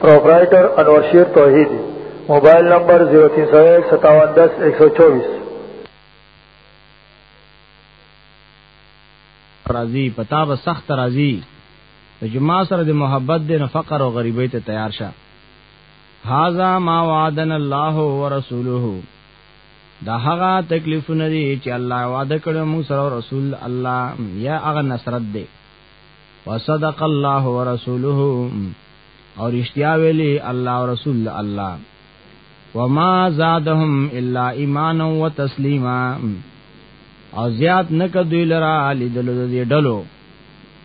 پروپرائیٹر انور شیر توحیدی موبایل نمبر 03015710124 راضی پتا به سخت راضی چې ما سره د محبت د فقر او غریبۍ ته تیار شه هاذا ما وعدنا الله ورسوله دا هغه تکلیفونه دي چې الله وعده کړو موږ سره رسول الله یا هغه نصرت دی وصدق الله ورسوله او رشتیا ویلی الله او رسول الله وما زادهم الا ایمانا وتسلیما او زیات نک دوی لرا لیدل دې ډلو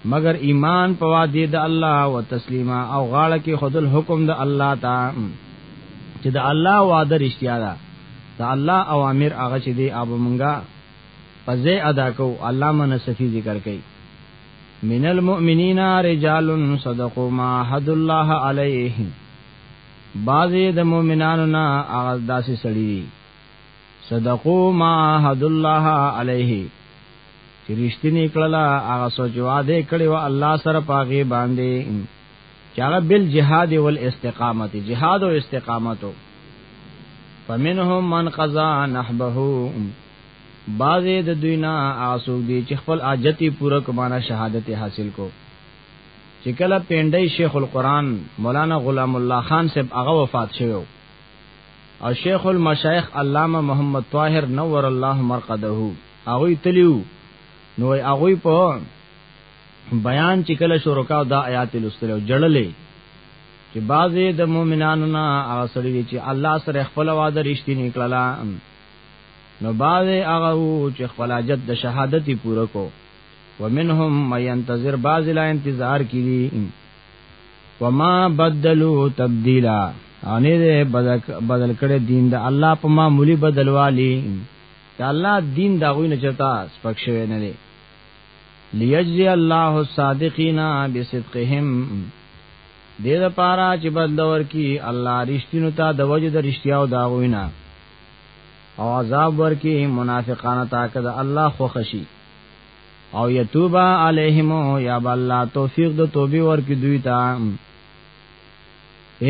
مگر ایمان په وادي د الله او تسلیما او غاړه کې خود الحکم د الله تا چې د الله وعده رښتیا ده د الله اوامر هغه چې دی اب مونږه پزې ادا کو علامه نصفی ذکر کوي من المؤمنین رجال صدقوا ما حد الله علیه بعضی د مؤمنانو نه هغه داسې سړي دي صدقوا ما حد الله علیه چې رښتینی کړلا هغه سوچ واده کړی و الله سره پاغي باندې چې هغه بل جهاد او استقامت جهاد او استقامت فمنهم من قضا نحبه بعضې د دوی نه آسوک دي چې خپل آجتی پوره کمانه شهادت حاصل کو چې کله پینډای شیخ القرآن مولانا غلام الله خان صاحب هغه وفات شوی او شیخ المشایخ علامه محمد طاهر نور الله مرقده هغه تلیو نو هغه په بیان چې کله شروکاو دا آیات لوستل او جړلې چې بعضې د مؤمنانو نه هغه سړي دي چې الله سره خپل وعده رښتینی کړلا نو بعضې هغه چې خپل حاجت د شهادت پوره کو ومنهم مې ينتظر بعض لا انتظار کړي وما بدلوا تبديلا ان دې بدل کړي دین د الله په معمولی بدلوالي چې الله دین دا غوینه چتا سپک شوی نه دی لیجزی الله الصادقین بصدقهم دې د پاره چې بدل ورکی الله رښتینو ته د وجه د رښتیاو داوینا او عذاب ورکی منافقانو ته کده الله خو خشي او یتوبا علیهم یا بالله توفیق د توبې ورکی دوی ته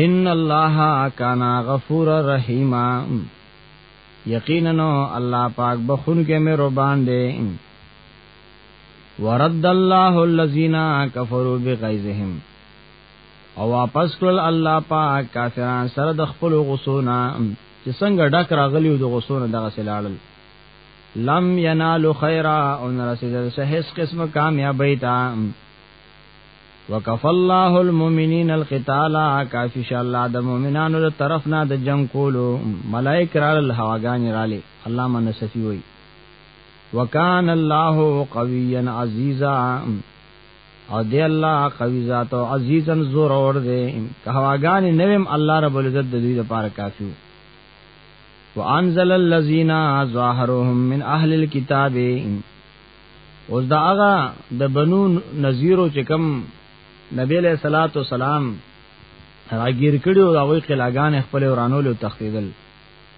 ان الله کان غفور رحیم یقینا الله پاک بخون کې مې ربان دی ورد الله الذين كفروا بغيظهم او واپس کړل الله پاک کافرانو سره د خپل غصونا چې څنګه ډک راغلی او د غصونا دغه سلاړل لم ينالو خيرا ان رسیدل سهس قسم کامیابی تا وکف الله المؤمنین القتال کافی ش الله د مؤمنانو له طرف نه د جنگ کولو ملائک رال هواګان رالی علامه نصفی وای وکان الله قویا عزیزا او دی الله قوی ذات او عزیزا زور اور دی که هواګان نویم الله رب العزت د دې لپاره کافی وانزل الذین ظاهرهم من اهل الكتاب اوس دا هغه د بنو نذیرو چې کوم نبی علیہ الصلات والسلام راګیر کړي او هغه قلاګان خپل ورانولو تختیدل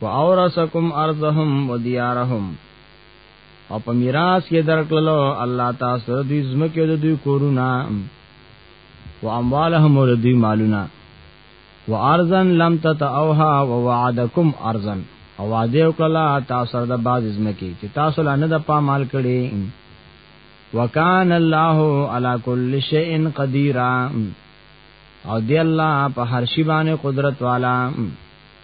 واورثکم ارضهم وديارهم او په میراث کې درکلو الله تاسو د دوی زمکه د دوی کورونه و اموالهم ول دوی مالونه و ارزن لم تتاوها ووعدکم ارزن او وعده وکړه تاسو د باز زمکه چې تاسو لا نه د پامال کړي وکان الله علی کل شیء قدیر او دی الله په هر شی باندې قدرت والا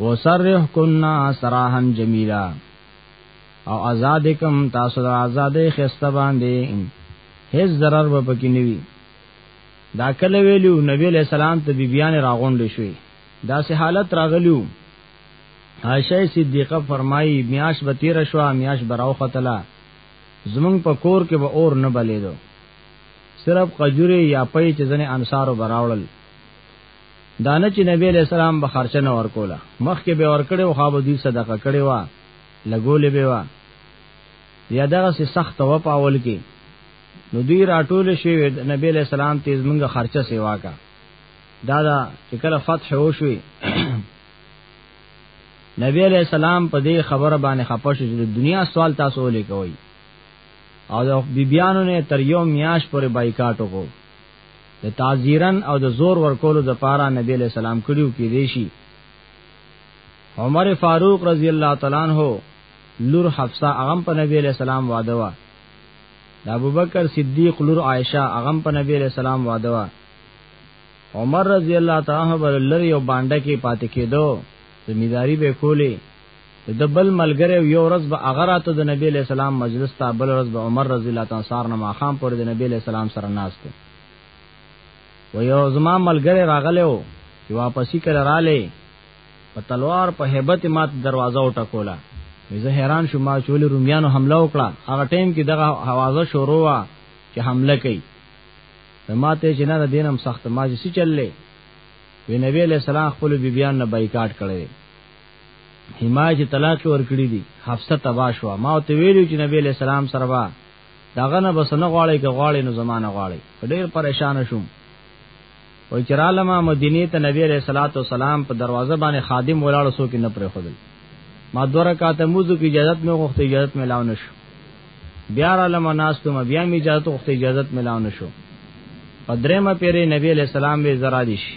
وسرح کنا سراحا جمیلا او آزاد کم تاسو د آزادې خسته باندې هیڅ ضرر به پکې نوي دا کله ویلو نبی علیہ السلام ته بیبیان راغونډې شوې دا سه حالت راغلیو عائشہ صدیقہ فرمایي میاش به تیر شو میاش براو ختلا زمونږ په کور کې به اور نه بلیدو صرف قجوري یا پي چې ځنه انصارو براوړل دانه چې نبی علیہ السلام به خرچه نه ورکوله مخکې به ورکړي او خو به دوی صدقه کړي وا لګولې به وا یا دغه سي سخت و پاول کې نو دوی راټول شي نبی علیہ السلام تیز منګه خرچه سیوا کا دا دا چې کله فتح وشوي نبی علیہ السلام په دې خبره باندې خپه شو چې دنیا سوال تاسو ولې کوي او د بیبیانو نه تر یو میاش پورې بایکاټ وکړو د تعذیرن او د زور ورکولو د پاره نبی له سلام کړیو کې دی شي عمر فاروق رضی الله تعالی عنہ لور حفصه اغم په نبی له سلام واده وا د ابوبکر صدیق لور عائشه اغم په نبی له سلام واده وا عمر رضی الله تعالی عنہ بل لري او باندې کې پاتې کېدو زمیداری به کولې د بل ملګری یو ورځ به هغه راته د نبی له سلام مجلس ته بل ورځ به عمر رضی الله تعالی سار نه ماخام پر د نبی له سلام سره ناشته و یو زما ملګری راغلی و چې واپسی کړه رااله په تلوار په hebat مات دروازه وټکوله زه حیران شوم ما چول رومیانو حمله وکړه هغه ټیم کې دغه حوازه شروع وا چې حمله کوي ما ته چې نه دینم سخت ما چې چللې وی نبی علیہ السلام خپل بیبیان نه بایکاټ کړي حمایت طلاق ورکړي دي حفصه تبا شو ما ته ویلو چې نبی له سلام سره با داغه نه بس نه غواړي که غواړي نو زمانه غواړي ډیر پریشان شوم وای چې را لمه مدینه ته نبی علیہ الصلوۃ والسلام په دروازه باندې خادم ولاړ سو کې نه پرې خدل ما دوه رکعات موضوع کې اجازه مې غوښته اجازه مې لاو نشو بیا را لمه ناس ته بیا مې اجازه غوښته اجازه مې لاو نشو په درېمه پیری نبی علیہ السلام به زرا دي شي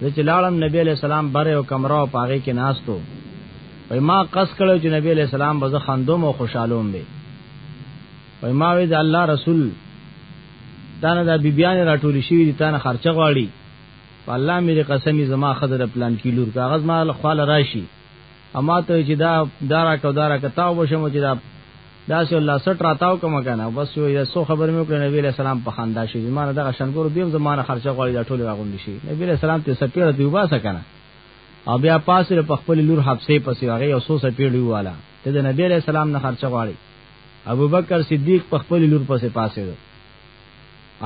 زه چې لاړم نبی علیہ السلام بره او کمره او پاغه کې ناستو وای ما قص کړو چې نبی علیہ السلام به خندوم او خوشالوم به وای ما وی د الله رسول دانه د بیبیان راټول شي دي تانه خرچه غواړي الله مې قسمی زما خضر پلان کې لور کاغذ ما خپل راشي اما ته چې دا دارا کو دارا کتاو بشم چې دا داسې الله سټ راتاو کوم کنه بس یو یو سو خبر مې کړې نبی له سلام په خندا شي زمانه دغه شنګور دیم زمانه خرچه غوړي دا ټول راغونډي شي نبی له سلام ته سپیره دی وباسه کنه او بیا پاسره په خپل لور حبسه پسې هغه یو سو سپیړی والا ته د نبی له سلام نه خرچه غوړي ابوبکر صدیق په خپل لور پسې پاسه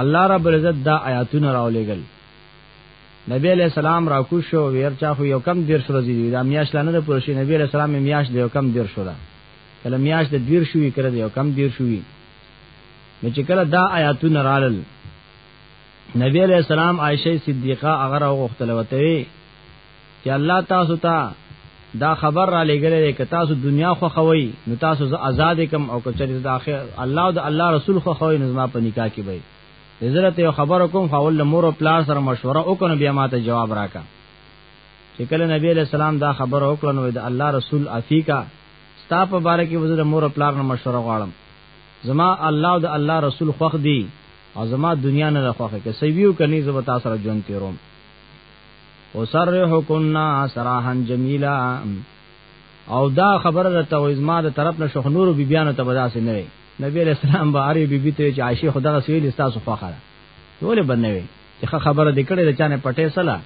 الله رب العزت دا آیاتونه راولېګل نبی علیہ السلام را کوش شو ویر چا خو یو کم دیر شروع دی دا میاش لانه د پرشي نبی علیہ السلام میاش دی یو کم دیر شو دا کله میاش د دیر شوې کړه دی یو کم دیر شوې نو چې کله دا آیاتونه رالل نبی علیہ السلام عائشه صدیقہ هغه راغختله وته چې الله تاسو ته تا دا خبر را لګلې ک تاسو دنیا خو خوي نو تاسو آزاد کم او کچې د اخر الله او د الله رسول خو خوي نظم په نکاح کې وي عزت یو خبر کوم فاول مور او پلار سره مشوره وکړو بیا ماته جواب راکا چې کله نبی علیہ السلام دا خبر وکړو نو د الله رسول افیکا ستا په باره کې وزره مور او پلار نه مشوره غواړم زما الله او د الله رسول خوخ دی او زما دنیا نه خوخه کې سیویو کني زب تاسو سره ژوند تیروم وسرحکن سراحا جمیلا او دا خبره ته وزما د طرف نه شخ نور بی بیان ته بداسې نه نبی علیہ السلام به عربی بی ته چې عائشه خدا رسول استاسو فخره ټول بنوي چې خبره دکړه د چانه پټه سلا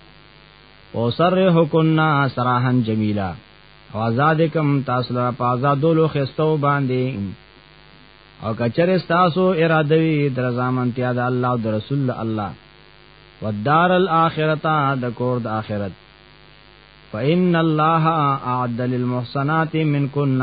او سر حکنا سراحن جمیلا او آزاد کم تاسو لا آزادولو خستو باندې او کچره تاسو اراده وی درزامن تیا د الله او د رسول الله ودار الاخرته د کور د اخرت فإن الله أعد للمحسنات منكن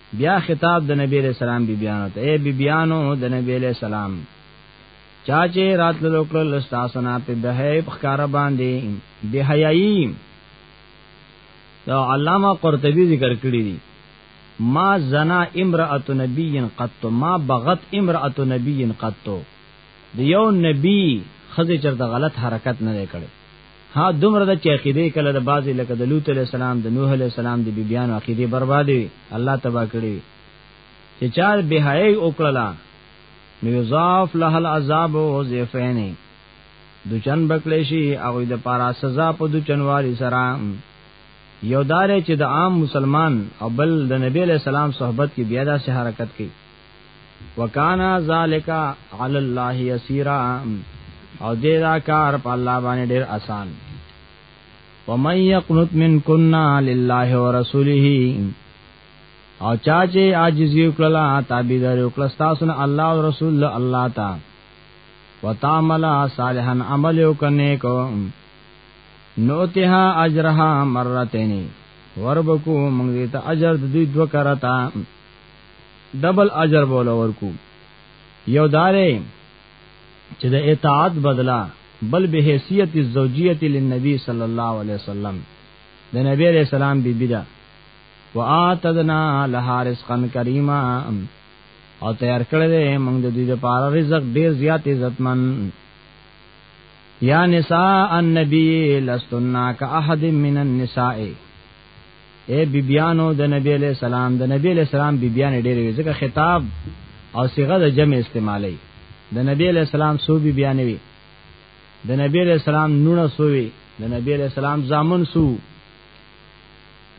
بیا خطاب د نبی علیہ السلام بی بیانو ته اے بی بیانو د نبی علیہ السلام چا چې رات لوکړل لستاسنا په بهیب خکار باندې بهایي دا علامه قرطبی ذکر کړی دی ما زنا امرأت نبی قط ما بغت امرأت نبی قط د یو نبی خزه چرته غلط حرکت نه کړي ها دومره د چاقیده کله د بازي لکه د لوط علی السلام د نوح علی السلام د بیبیان عقیده بربادي الله تبا کړی چې چا بهای او کړلا نو یضاف له العذاب او زیفین دوچن بکلی شي او د پارا سزا په دوچنوالي سره یو دار چې د عام مسلمان او بل د نبی له سلام صحبت کې بیا داسې حرکت کوي وکانا ذالک علی الله یسیرا او دې دا کار په الله باندې ډیر آسان ومن یقنت من کنا لله ورسوله او چا چې عاجزی وکړه تابعدار وکړه تاسو نه الله او رسول الله تا وتعمل صالحا عمل وکنه کو نوتها اجرها مرتين وربکو موږ ته اجر د دوی دوه کرتا ډبل اجر بول ورکو یو دارې چې د اطاعت بدلا بل به حیثیت الزوجیت للنبی صلی الله علیه وسلم د نبی علیہ السلام بی بی دا واتدنا لها رزقا کریما او تیار کړل دې موږ د دې لپاره رزق ډیر زیات عزتمن یا نساء النبی لستنا کا احد من النساء اے بیبیانو د نبی علیہ السلام د نبی علیہ السلام بیبیان ډېرې وي ځکه خطاب او صيغه د جمع استعمالي د نبی علیہ السلام سو بیبیان وي د نبی علیہ السلام نونه سو وي د نبی علیہ السلام زامن سو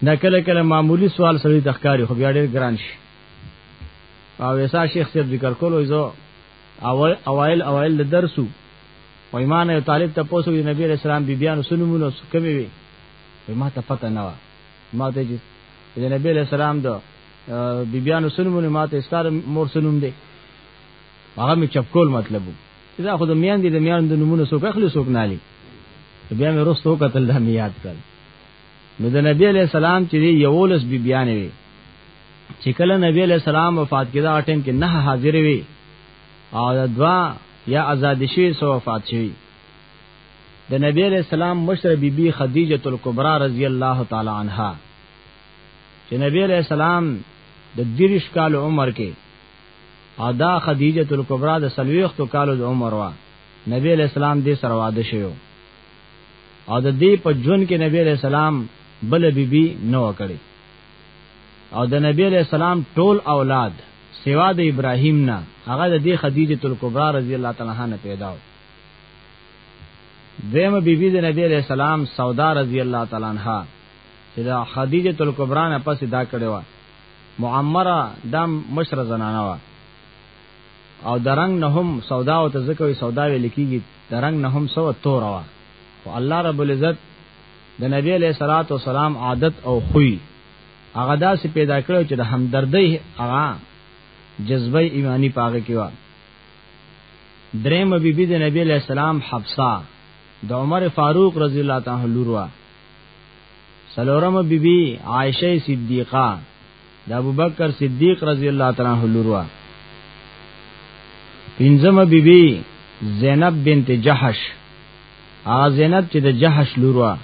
دا کله کله معمولی سوال سره د ښکاری خو بیا ډېر ګران شي او ویسا شیخ صاحب ذکر کولو زه اول اوایل اوایل د درسو و ایمان یو طالب ته پوسو د نبی رسول الله بیبیانو سنمونو کمی وی وی ما ته پته نه و ما ته چې د نبی له سلام دو بیبیانو سنمونه ما ته ستاره مور سنوم دی هغه می چپکول مطلب دا خو د میان دي د میان د نمونه سو کخلی سوک نه لې بیا مې رستو قتل د میاد کړ نو د نبی علیہ السلام چې یولس بی بیان وی چې کله نبی علیہ السلام وفات کړه ټیم کې نه حاضر وی او دوا یا آزاد شي سو وفات شي د نبی علیہ السلام مشر بی بی خدیجه الکبرى رضی الله تعالی عنها چې نبی علیہ السلام د دریش کال عمر کې او دا خدیجه الکبرى د سلويختو کالو د عمر وا نبی علیہ السلام دې سره واده شوی او د دې په جون کې نبی علیہ السلام بل بی بی نو کړی او د نبی علیہ السلام ټول اولاد سوا د ابراهیم نه هغه د دې خدیجه الکبرى رضی الله تعالی عنها نه پیدا و دیمه بیبي د نبی علیہ السلام سودا رضی الله تعالی عنها چې دا خدیجه تل کبرا نه پسې دا کړې و معمره دم مشر زنانه و او درنګ نه هم سودا او تزکوي سودا وی لیکيږي درنګ نه هم سو تور و او الله رب العزت د نبی علیہ الصلات والسلام عادت او خوې هغه داسې پیدا کړو چې د همدردۍ هغه جذبه ایمانی پاګه کې و دریم بی بی د نبی علیہ السلام حفصه د عمر فاروق رضی الله تعالی عنہ لوروا سلورم بی بی عائشه صدیقہ د ابوبکر صدیق رضی الله تعالی عنہ لوروا پنځم بی بی زینب بنت جحش ا زینب چې د جحش لوروا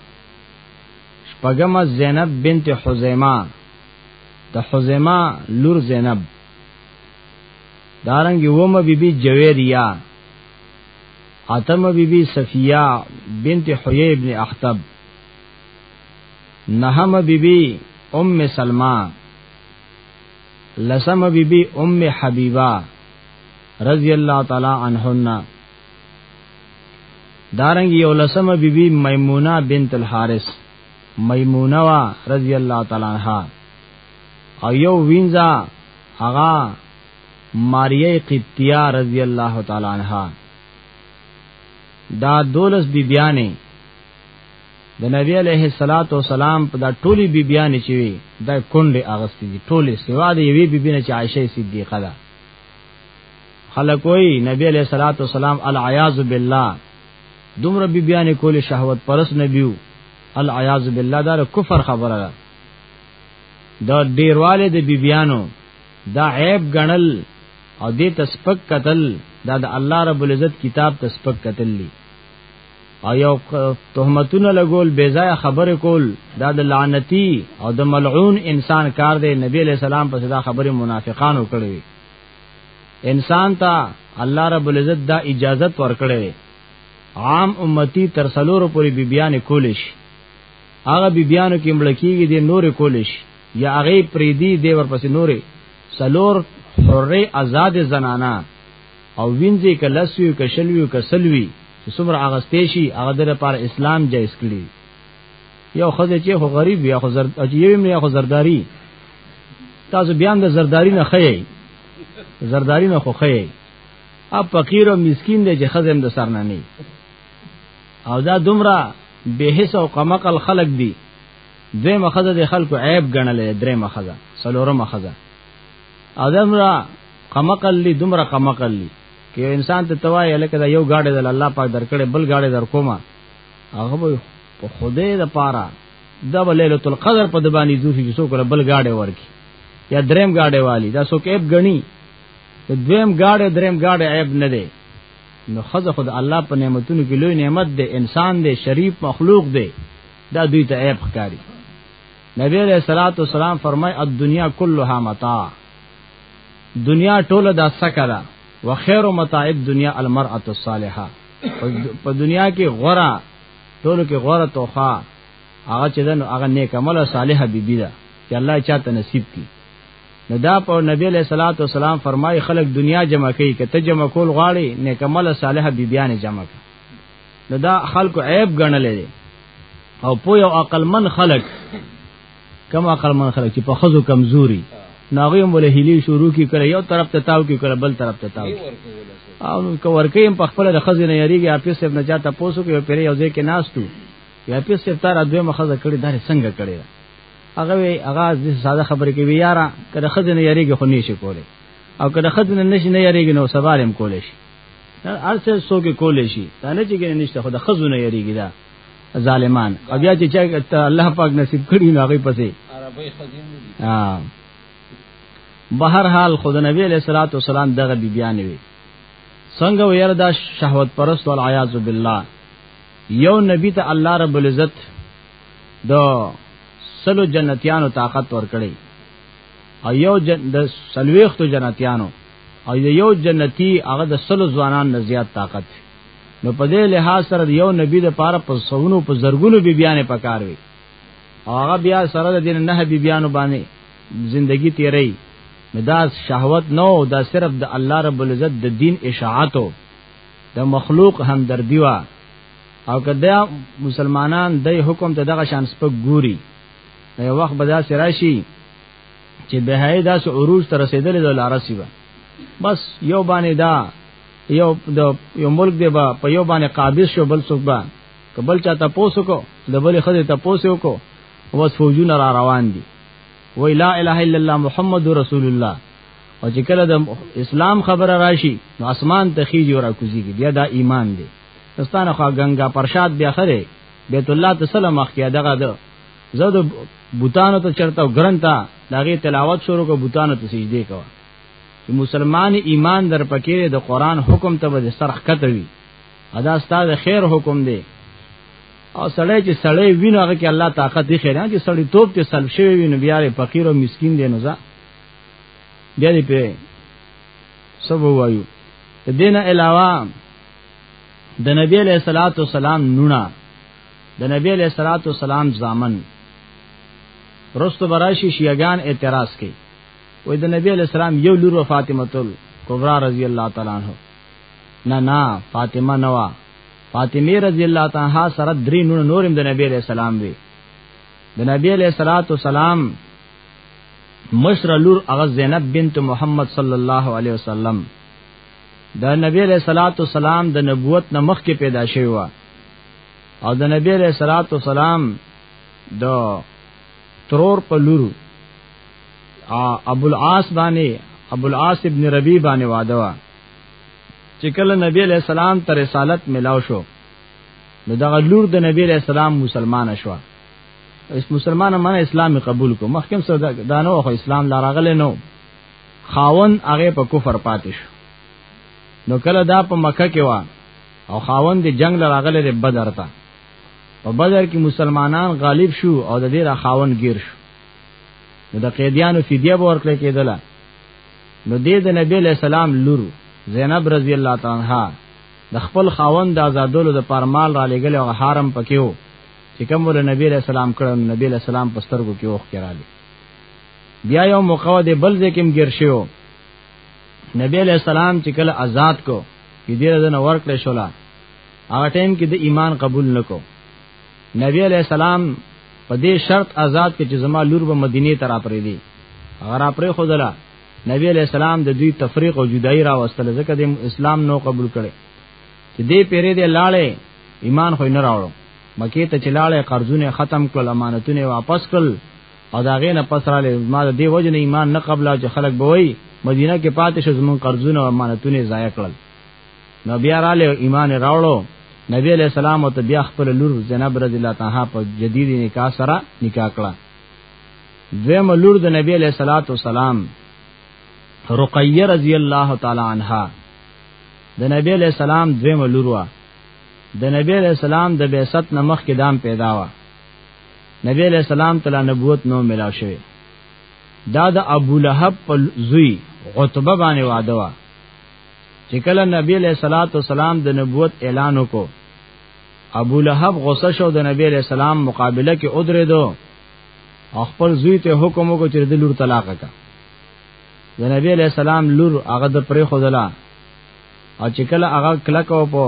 شپږم زینب بنت حزیمه د حزیمه لور زینب دارنګ یوم بی بی جویریہ اتم بی بی صفیہ بنت حیی ابن اخطب نهم بی بی ام سلمہ لسم بی بی ام حبیبہ رضی اللہ تعالی عنہن دارنګ یو لسمه بیبي بی میمونه بنت الحارث میمونه وا رضی الله تعالی عنها او یو وینځه هغه ماریه قبطیه رضی الله تعالی عنها دا دولس بی بیانې د نبی علیه الصلاۃ والسلام په دا ټولي بی بیانې چې وي دا کونډه اغستې دي ټولې سوا د یوې بی بینه چې عائشه صدیقه ده خلک وای نبی علیه الصلاۃ والسلام العیاذ بالله دومره بی بیانې کولې شهوت پرس نبیو العیاذ بالله دا کفر خبره ده دا ډیرواله د بیبیانو دا عیب غنل او دې تسبق قتل دا د الله رب العزت کتاب تسبق قتل لی او یو تهمتونه لګول بے ځای خبره کول دا د لعنتی او د ملعون انسان کار دی نبی علیہ السلام په صدا خبره منافقانو کړی انسان ته الله رب العزت دا اجازت ورکړي عام امتی تر سلورو پوری بیبیان کولیش بی هغه بی بیانو کې مړ کیږي د نور کولیش یا هغه پریدي د ورپسې نورې سلور حره آزاد زنانا او وینځي کلسوي کشلوي کسلوي چې څومره هغه ستېشي هغه د لپاره اسلام جایز کړی یو خزه چې خو غریب یا خو زرد اجیوی نه یا خو زرداری تاسو بیان د زرداری نه خې زرداری نه خو خې اب فقیر او مسکین دی چې خزم د سر نه نه او دا دومره به حس او قمقل خلق دي دوی مخزه د خلکو عیب ګڼلې درې مخزه سلورم مخزه او دومره قمقل دي دومره قمقل دي کې انسان ته توای لکه دا یو گاډي د الله پاک درکړې بل گاډي در کومه هغه به په خوده د پاره دا ليله القدر په دبانی زوفي چې څوک بل گاډي ورکی یا دریم گاډي والی دا څوک ایب غنی دویم گاډي دریم گاډي عیب نه دی نو خزه خود الله په نعمتونو کې لوی نعمت دی انسان دی شریف مخلوق دی دا دوی ته عیب ښکاری نبی علیہ الصلوۃ والسلام فرمای الدنیا كلها متاع دنیا ټوله دا سکه ده وخیر متاع الدنیا المرأه الصالحه په دنیا کې غورا ټولو کې غورا توخا هغه چې دنو هغه نیک عمل صالحه بیبی ده چې الله چاته نصیب کړي نو دا په نبی له صلوات و سلام فرمای خلک دنیا جمع کوي کته جمع کول غواړي نیکمل صالحه بیبیان جمع کوي نو دا خلکو عیب ګڼل دي او په یو عقلمن خلک کم عقلمن خلک چې په خزو کمزوري ناغي هم له هلي شروع کی کړي یو طرف ته تاو کی کړي بل طرف ته تاو او نو کو ورکه هم په خپل د خزو نه یریږي اپیس ابن چاته پوسو کې پیری او ځکه ناستو یا اپیس ستاره دوه مخزه کړي دار څنګه کړي هغه وی هغه د ساده خبرې کې ویاره کله خزنه یریږي خو نشي کولی او کله خزنه نشي نه یریږي نو سوال هم کولی شي ارڅه سوګ کولی شي دا نه چې ګنه نشته خو د خزونه یریږي دا ظالمان او بیا چې چا الله پاک نصیب کړی نو هغه پسې عربی خزینه دي ها بهر حال خود نبی علیہ الصلوۃ والسلام دغه بی بیان وی څنګه وير دا شهوت پرست والعیاذ بالله یو نبی ته الله رب العزت د سلو جنتیانو طاقت ورکړي او یو جن د سلويختو جنتیانو او یو جنتی هغه د سلو ځوانان نه زیات طاقت نو په دې لحاظ سره یو نبی د پاره په سونو په زرګونو بی بیانې پکار وي هغه بیا سره د دین نه بی بیانو باندې زندگی تیري دا شهوت نو دا صرف د الله رب العزت د دین اشاعت د مخلوق همدردی وا او کدا مسلمانان د حکم ته دغه شان سپک ګوري نو یو وخت به دا سراشي چې بهای داس عروج ته رسیدلې د لارسی به بس یو باندې دا یو د یو ملک دی با په یو باندې قابض شو بل څوک با کبل چا تاسو کو د بل خدای تاسو کو وس فوجونه را روان دي وی لا اله الا الله محمد رسول الله او چې کله د اسلام خبره راشي نو اسمان ته خيږي او راکوزيږي بیا دا ایمان دی دستانه خو غنګا پرشاد بیا خره بیت الله تسلم مخ کې دغه ده زه د بوتانو ته چرته ګرنتا دغه تلاوت شروع کو بوتانو ته سجدي کو چې مسلمان ایمان در پکې د قران حکم ته به سرخ کتوي ادا ستاسو خیر حکم دی او سړی چې سړی وینو هغه کې الله طاقت دی خیر نه چې سړی توپ ته سلب شوی وینو بیا فقیر او مسکین دی نو ځه بیا دې په سبو وایو دینه علاوه د نبی علیہ الصلوۃ والسلام نونه د نبی علیہ الصلوۃ والسلام زامن رستو براشی شیعگان اعتراض کړي وې د نبی علیہ السلام یو لور فاطمه تل کبرا رضی الله تعالی عنها نه نه فاطمه نوا فاطمه رضی الله تعالی سره درې نور نورم د نبی علیہ السلام وی د نبی علیہ الصلوۃ والسلام مشر لور هغه زینب بنت محمد صلی الله علیه وسلم د نبی علیہ الصلوۃ والسلام د نبوت نه مخکې پیدا شوی و او د نبی علیہ الصلوۃ والسلام د ترور په لور ابو العاص باندې ابو العاص ابن ربی باندې واده و چې کله نبی علیہ السلام ته رسالت ملاو شو نو دغه لور د نبی علیہ السلام مسلمان شوه اس مسلمان منه اسلام قبول کو مخکم سره دانو خو اسلام لا راغله نو خاون هغه په کفر پاتې شو نو کله دا په مکه کې و او خاون د جنگ لراغله د بدر ته په بدر کې مسلمانان غالب شو او د دې را خاون گیر شو نو د قیدیانو فدیه ورکړه کېدله نو دې د نبی له سلام لور زینب رضی الله تعالی عنها د خپل خاوند د آزادولو د پرمال را لګل او حرم پکېو چې کوم ول نبی له سلام کړو نبی له سلام پسترګو کې اوخ کړاله بیا یو موقع د بل ځکم ګر شو نبی علیہ السلام چې کله آزاد کو کې دې رضن ورکړې شولا هغه ټیم کې د ایمان قبول نکو نبی علیہ السلام په دې شرط آزاد کې چې زما لور به مدینه ته را پرې دي هغه را پرې خودلا نبی علیہ السلام د دوی تفریق او جدای را وستل ځکه د اسلام نو قبول کړي چې دې پیرې دې لاړې ایمان خو نه راوړو مکه ته چلاړې قرضونه ختم کړل امانتونه واپس کړل او دا غې نه پس را لې ما د دې وجه نه ایمان نه قبل چې خلک بوي مدینه کې پاتې شو زمون قرضونه او امانتونه ضایع کړل نو بیا را لې ایمان راوړو نبی علیہ السلام او ته بیا خپل لور زینب رضی الله تعالی په جدید نکاح سره نکاح کړه دویم لور د نبی علیہ الصلات والسلام رقیه رضی الله تعالی عنها د نبی علیہ السلام دویم لور وا د نبی علیہ السلام د بعثت نمخ کې دام پیدا وا نبی علیہ السلام تعالی نبوت نو ملاو شوی دا د ابو لهب په زوی عتبه باندې وعده وا چې کله نبی علیہ الصلوۃ والسلام د نبوت اعلان وکړو ابو لهب غصه شو د نبی علیہ السلام مقابله کې ودرې دو خپل زوی ته حکم وکړ چې د لور طلاق کا د نبی علیہ السلام لور هغه د پرې خدلا او چې کله هغه کله کو په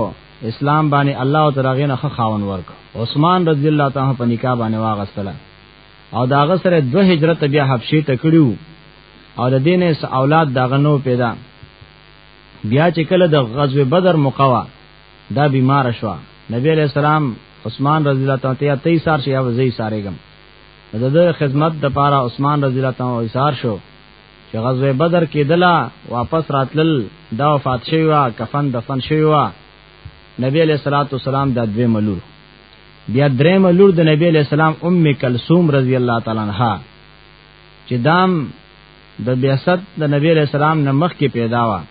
اسلام باندې الله او ترغه نه خاون ورک عثمان رضی الله تعالی په نکاح باندې واغستله او داغه سره دو هجرت بیا حبشې ته کړیو او د دینه س اولاد داغه نو پیدا بیا چې کله د غزوه بدر مقوا دا بیمار شو نبی علیہ السلام عثمان رضی الله تعالی ته 23 سال شیا وزي سارېګم د خدمت د پاره عثمان رضی الله تعالی ایثار شو چې غزوه بدر کې دلا واپس راتلل دا وفات شوی وا کفن دفن شوی وا نبی علیہ الصلوۃ والسلام د دوی ملور بیا درې ملور د نبی علیہ السلام ام کلثوم رضی الله تعالی عنها چې دام د دا بیاست د نبی علیہ السلام نه مخ کې پیدا وا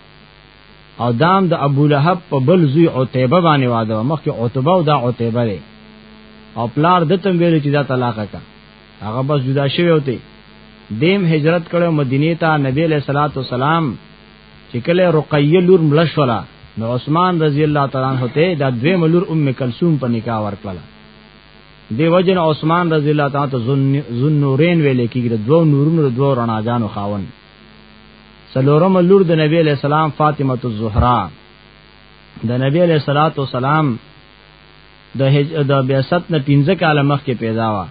او دام د دا ابو لهب په بل زوی عتیبه باندې واده مخ کې عتبه او دا عتیبه او پلار د تم ویل چې دا طلاق کا هغه بس جدا شوی وتی دیم هجرت کړو مدینه ته نبی علیہ الصلوۃ والسلام چې کله رقیه لور مړ شولا نو عثمان رضی الله تعالی عنہ ته دا دوی ملور ام کلثوم په نکاح ورکړه دی وجن عثمان رضی الله تعالی ته ذن نورین ویل کېږي د دوو نورونو د دوو رڼاګانو خاون سلورم لور د نبی علیہ السلام فاطمه الزهرا د نبی علیہ الصلوۃ والسلام د هج د بیاست نه پنځه کاله مخکې پیدا وا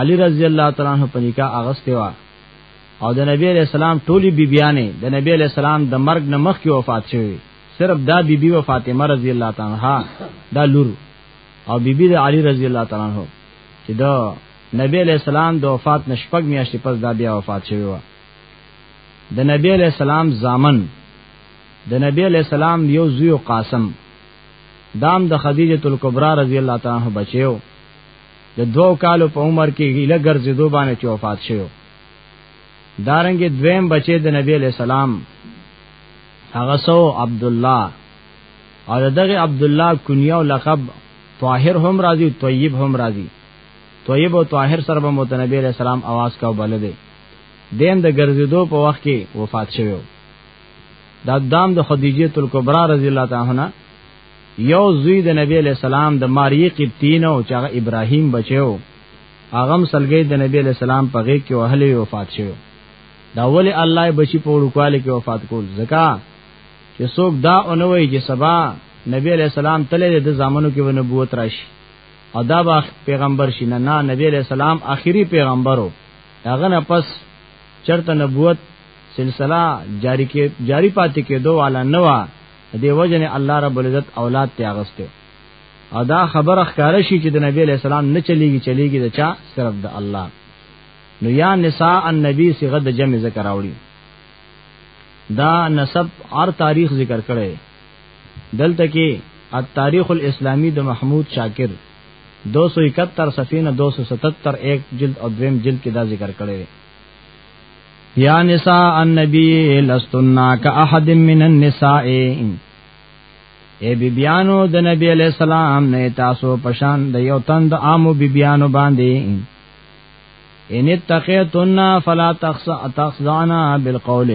علی رضی الله تعالی عنہ په نکاح اغسته وا او د نبی علیہ السلام ټولی بیبیانې د نبی علیہ السلام د مرګ نه مخکې وفات شوه صرف دا بیبی و فاطمه رضی الله تعالی عنها دا لور او بیبی د علی رضی الله تعالی عنہ چې دا نبی علیہ السلام د وفات نشپګ میاشتې پس دا بیا وفات شوی و د نبی علیہ السلام زامن د نبی علیہ السلام یو زوی قاسم دام د خدیجه الکبرى رضی الله تعالی عنها بچیو د دوو کالو په عمر کې هیله ګرځېدو باندې چې وفات شوی دارنګ دویم بچی د نبی علی سلام هغه سو عبد الله او دغه عبد الله کنیه او لقب طاهر هم راضی طیب هم راضی طیب او طاهر سره به متنبی علی سلام आवाज کا بلده دیم د ګرځېدو په وخت کې وفات شوی دا دام د خدیجه تل کبرا رضی الله تعالی عنها یو زوی د نبی علیہ السلام د ماریه قبطین او چې هغه ابراهیم بچو هغه مسلګی د نبی علیہ السلام په غیږ کې وهلې وفات شوی دا ولی الله بچی په وړوکواله کې وفات کول زکا چې څوک دا اونوي چې سبا نبی علیہ السلام تلې د زامنو کې ونبوت راشي او دا با پیغمبر شي نه نبی علیہ السلام آخري پیغمبرو هغه نه پس چرته نبوت سلسله جاری کې جاری پاتې کېدو والا نه و دی وجنه الله رب العزت اولاد ته اغسته او دا خبره ښکاره شي چې د نبی علی السلام نه چلیږي چلیږي د چا صرف د الله نو یا نساء النبی صيغه د جمع ذکر راوړي دا نسب اور تاریخ ذکر کړي دلته کې التاریخ الاسلامی د محمود شاکر 271 صفحه 277 1 جلد او دویم جلد کې دا ذکر کړي یا نساء النبی لستنا کاحد من النساء اے بیبیانو د نبی علیہ السلام نه تاسو پشان د یو تند عامو بیبیانو باندې ان اتقیتن فلا تخزعنا بالقول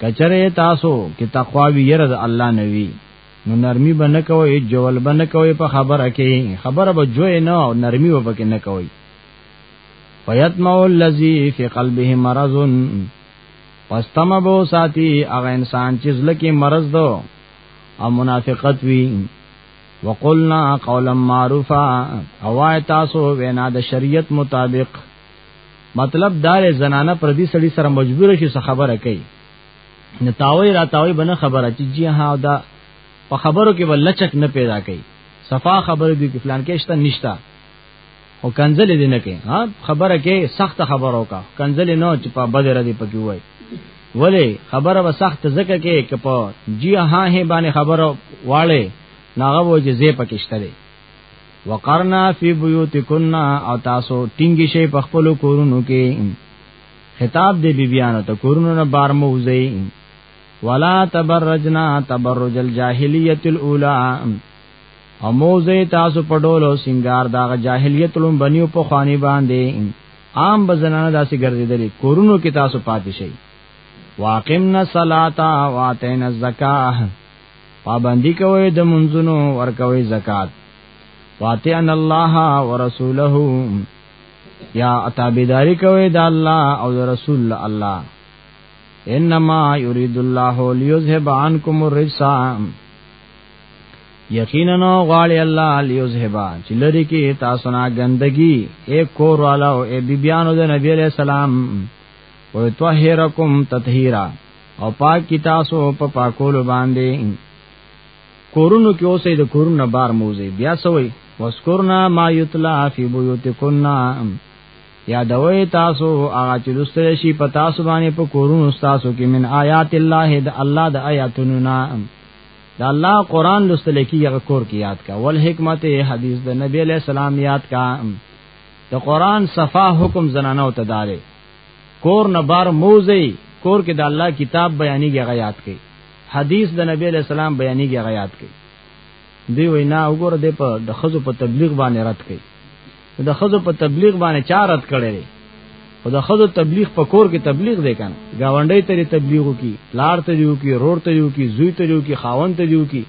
کچره تاسو کې تقوا وی رض الله نوی نو نرمی به نه کوي جوول به نه کوي په خبره کې خبره به جوې نه او نرمی به پکې نه کوي فیتمع الذی فی قلبه مرض پس تم بو ساتي هغه انسان چې زلکی مرض دو او منافقت وی وقلنا قولا معروفا اوای تاسو وینا د شریعت مطابق مطلب دار زنانه پر دې سړي سره مجبور شي څه خبره کوي نتاوی راتاوی بنه خبره چې جی ها دا په خبرو کې ولچک نه پیدا کوي صفا خبره دی کې فلان کې شته نشتا او کنزل دې نه کې ها خبره کې سخت خبرو کا کنزل نه چې په بدر دې پکې وای ولی خبره به سخت زکه کې کې په جی ها هه باندې خبرو واړې ناغه و چې زې پکېشته دې وقرنا فی بیوتکنا او تاسو ټینګی شي په خپل کورونو کې خطاب دې بیبیانو ته کورونو نه بار موزي ولا تبرجنا تبرج الجاهلیت الاولى او موزه تاسو په ډولو سنگار دا جاهلیت لوم بنیو په خوانی باندې عام بزنانه داسې ګرځیدلی کورونو کې تاسو پاتې شئ واقمنا الصلاة واتینا الزکاه پابندی کوي د منځونو ورکوي زکات واتیان الله ورسوله یا اتابیداری کوي د الله او د رسول الله انما یرید الله لیذهب عنکم الرجس یقینا غواړي الله لیذهبا چې لري کې تاسو نه ګندګي اے کور والا او اے بیبيانو د نبی علیہ السلام او طاهرکم تطهیرا او پاک کی تاسو په پا پاکولو باندې کورونو کې اوسې د کورونو بار موزي بیا سوې واسکرنا ما یتلا فی بیوتکنا یادوي تاسو هغه چې لستل شي په تاسو باندې په کورونو تاسو کې من آیات الله د الله د آیاتونو نه دا الله قران لوستل کیږي هغه کور کې یاد کا ول حکمت حدیث د نبی علی السلام یاد کا د قران صفا حکم زنانه او تدارې کور نه بار موزي کور کې د الله کتاب بیانېږي هغه یاد کړي حدیث د نبی علی السلام بیانېږي هغه یاد کړي دی وینا وګوره د په د خزو په تبلیغ باندې رات کړي د خزو په تبلیغ باندې چارت کړي او د خزو تبلیغ په کور کې تبلیغ دی کنه گاونډي ته تبلیغو کی لار ته یو کی رور ته یو کی زوی ته یو کی خاون ته یو کی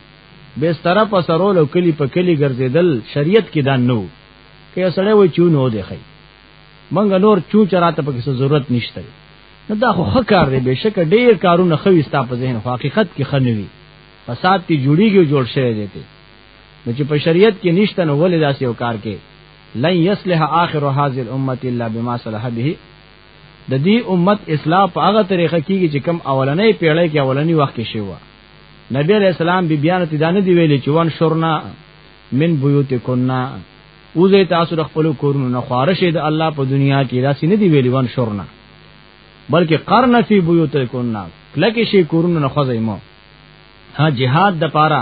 به ستره په سرول او کلی په کلی ګرځیدل شریعت کې دا نو کې سره وای چون هو دی خی منګ نور چو چراته په څه ضرورت نشته نو دا خو خکار دی بهشکه ډیر کارونه خوي ستا په ذهن حقیقت کې خنوي فساد تی جوړیږي جوړ شوی دی نو چې په شریعت کې نشته نو ولې داسې یو کار کې لن یصلح آخر هذه الامه الا بما صلح به د دې امت اصلاح په هغه طریقه کېږي چې کم اولنې پیړۍ کې اولنې وخت کې شوی و نبی علیہ السلام بی بیان ته دانه دی ویلې چې وان شرنا من بیوتکنا اوزه تاسو د خپل کورونو نه خارش د الله په دنیا کې راسي نه دی ویلې وان شرنا بلکې قرن فی بیوتکنا کله کې شي کورونو نه خوځې مو ها جهاد د پاره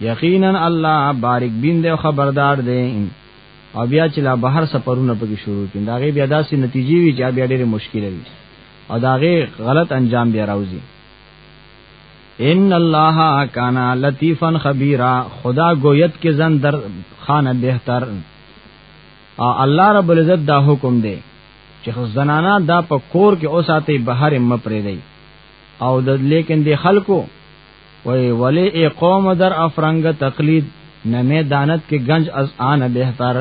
یقینا الله بارک بین دی خبردار دی او بیا چې لا بهر سفرونه پکې شروع کین دا غي بیا داسې نتیجې وی چې بیا ډېرې مشکل وي او دا غي غلط انجام بیا راوځي ان الله کان لطیفا خبیرا خدا گویت کې زن در خانه بهتر او الله رب العزت دا حکم دی چې زنانا دا په کور کې اوساته بهر مپرې دی او د لیکن دی خلکو وای ولی ای قوم در افرنګ تقلید نه میدانت کې گنج از آن بهتر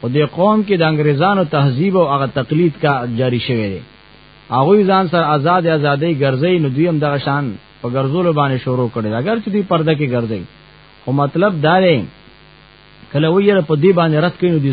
او دې قوم کې د انګریزانو تهذیب او هغه تقلید کا جاری شوی دی هغه ځان سره آزاد آزادۍ ګرځي نو دوی هم دغه شان په ګرځولو باندې شروع کړي اگر چې دوی پرده کې ګرځي خو مطلب دا دی کله ویره په دې باندې رات کینو دي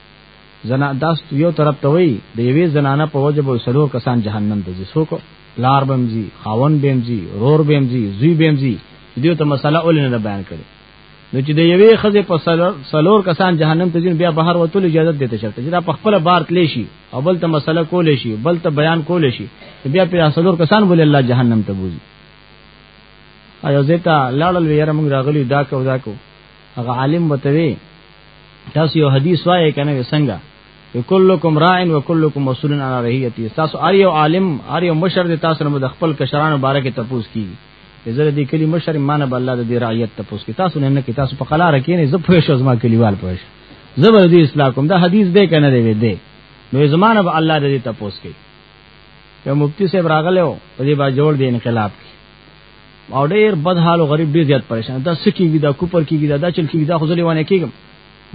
زنا داس یو طرف ته وای د یوې زنانه په وجه به سلور کسان جهنم ته ځي سوکو لار بمزي خاون بمزي رور بمزي زوی بمزي دې ته مسله اولنه نه بیان کړي نو چې د یوې خزه په سلور کسان جهنم ته ځي بیا بهر وتل اجازه دته شرط چې دا په خپل بار تلی شي او بل ته مسله کول شي بل ته بیان کول شي بیا په سلور کسان بوله الله جهنم ته بوزي ایو زیتا لاړل ویره موږ راغلی دا کو دا کو هغه عالم بتوي تاسو یو حدیث وایې کنه وسنګا کلکم راعن وکلکم مسئول عن رعیتی تاسو ار یو عالم ار یو مشر د تاسو نه د خپل کشرانو باره کې تپوس کی زره دې کلی مشر مان به الله د دې رعیت تپوس کی تاسو نه نه کی تاسو په قلاره کې نه زپ شو زما کلیوال پوش زبر دې اسلام کوم دا حدیث دې کنه دی وې دې نو زمانه به الله دې تپوس کی یو مفتی صاحب راغلو په دې با جوړ دې انقلاب کی او ډیر بد حال او غریب ډیر زیات پریشان دا سکیږي دا کوپر کیږي دا دا چل کیږي دا خو ځلې وانه کیږم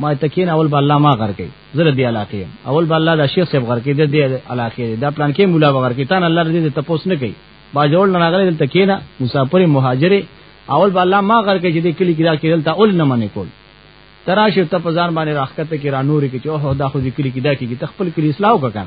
ما ته کین اول به الله ما غر کوي زره دی علاقه اول به الله دا شیخ صاحب غر کوي د دې علاقه دا پلان کې مولا به غر کوي تان الله دې ته پوس نه کوي با جوړ نه غلې دلته کینا مسافر مهاجر اول به الله ما غر کوي چې دې کلی کې دا کې دلته اول نه منې کول تراشه ته په ځان باندې راخته کې را نور کې چې اوه دا خو دې کلی کې دا کې تخپل کلی اسلام وکړه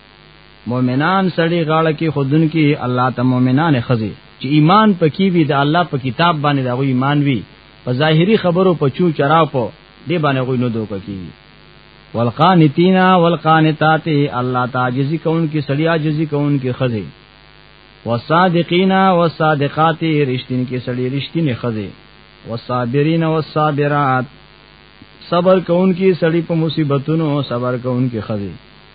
مؤمنان سړی غاړه کې خودن کې الله ته مؤمنان خزي چې ایمان پکې وي د الله په کتاب باندې دغه ایمان وي په ظاهري خبرو په چو چراو په دې باندې غوي نه دوک کیږي والقانتینا والقانتات الله تعجزی کون کی سړی عاجزی کون کی خزه والصادقینا والصادقات رشتین کی سړی رشتین خزه والصابرین والصابرات صبر کون کی سړی په مصیبتونو صبر کون کی خزه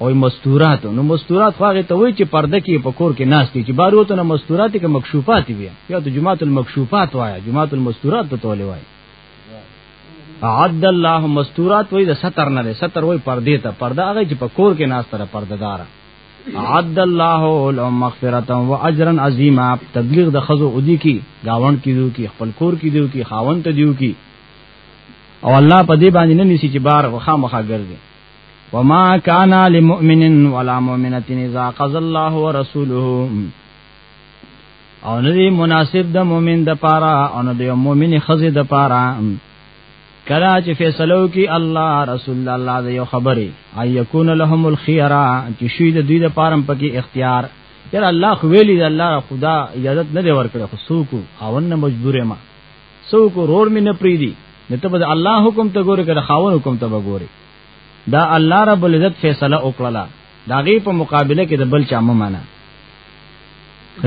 او مستورات نو مستورات خو هغه ته وای چې پرده کې په کور کې ناشتي چې بارو ته مستورات کې مکشوفات وي یا ته جمعات المکشوفات وای جمعات المستورات ته تولې وای عد الله مستورات وای د ستر نه ستر وای پردې ته پرده هغه چې په کور کې ناشته پرده دار عد الله لهم مغفرتا واجرا عظیما تبلیغ د خزو ودی کی گاون کی دیو کی خپل کور کی دیو کی خاون ته دیو کی او الله په دې باندې نه نسی چې بار وخا مخا ګرځي وما كان لمؤمن ولا مؤمنه اذا قضى الله ورسوله او ندی مناسب د مؤمن د پاره او نه د مؤمن خزه د پاره کلا چې فیصلو کې الله رسول الله د یو خبره اي يكون لهم الخيره چې شوی د دوی د پاره پکې اختیار یره الله خو ویلی د الله خدا اجازه نه دی ورکړي خو سوق او نه مجبور ما سوق رور مې نه پریدي نته به الله حکم ته ګوره کړه خاون حکم ته به ګوره دا الله رب العزت فیصله وکړه دا غي په مقابله کې د بل چا ممانه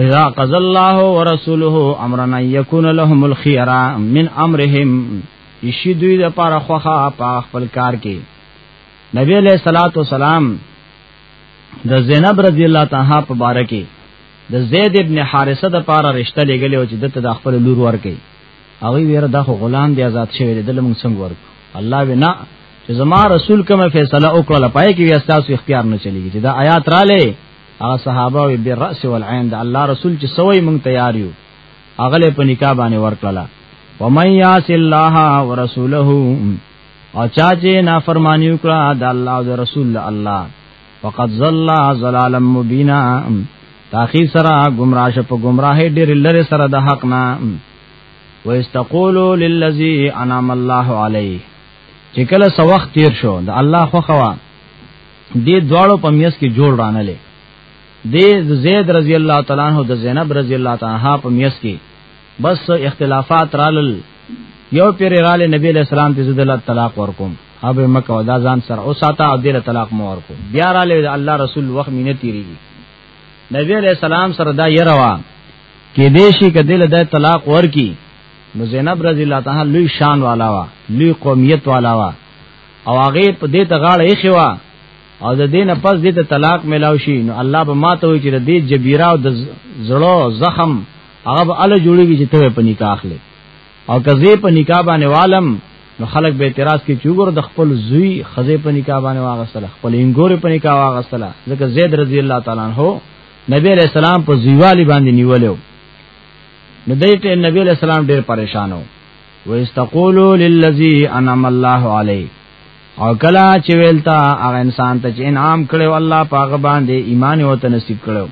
اذا قضى الله ورسوله امرنا يكون لهم الخيرا من امرهم اشي دوی د پاره خوخه په خپل کار کې نبی علیہ الصلوۃ والسلام د زینب رضی الله تعالی په باره کې د زید ابن حارثه د پاره رشتہ لګلې او چې دته د خپل لور ورکې هغه ویره دا خو غلام دی آزاد شوی دی دلمون څنګه ورک الله وینا چې زما رسول کومه فیصله وکړه پای کې استاس اختیار نه چلیږي دا آیات را لې هغه صحابه وی بالراس والعين دا الله رسول چې سوې مونږ تیار یو اغله په نکاح باندې ورکړه ومن یاس الله ورسوله او چا چې نافرمانی وکړه د الله او رسول الله فقد ظل ظلالا مبینا تاخی سره گمراه شپ گمراه ډیر لره سره د حق نه واستقولوا للذي انعم الله عليه چې کله سو وخت تیر شو د الله خو خوا دې دواړو په میس کې جوړ رانه لې دې زید رضی الله تعالی عنہ د زینب رضی الله تعالی عنها په میس کې بس اختلافات رالل یو پیر رال نبی علیہ السلام ته زید الله طلاق ورکوم اب مکه ودا ځان سره او ساته او دې طلاق مو ورکو بیا رال الله رسول وخت مینه تیریږي نبی علیہ السلام سره دا یې روان کې دې شي کدل د طلاق ورکی نو زینب رضی الله تعالی لوی شان والا وا لوی قومیت والا وا او هغه په دې ته غاړه یې خوا او د دین پس دې ته طلاق ملاو شي نو الله به ماته وي چې د دې جبیرا او د زړو زخم هغه به ال جوړیږي چې ته په نکاح اخلي او کزه په نکاح باندې والم نو خلک به اعتراض کوي چې وګور د خپل زوی خزه په نکاح باندې واغسله خپل انګور په نکاح واغسله ځکه زید رضی الله تعالی عنہ نبی علیہ السلام په زیوالی باندې نیولیو نو دیته نبی علیہ السلام ډیر پریشانو و استقولوا للذي انعم الله عليه او کلا چې ویلتا هغه انسان ته چې انعام کړو الله پاغه باندې ایمان او ته نصیب کړو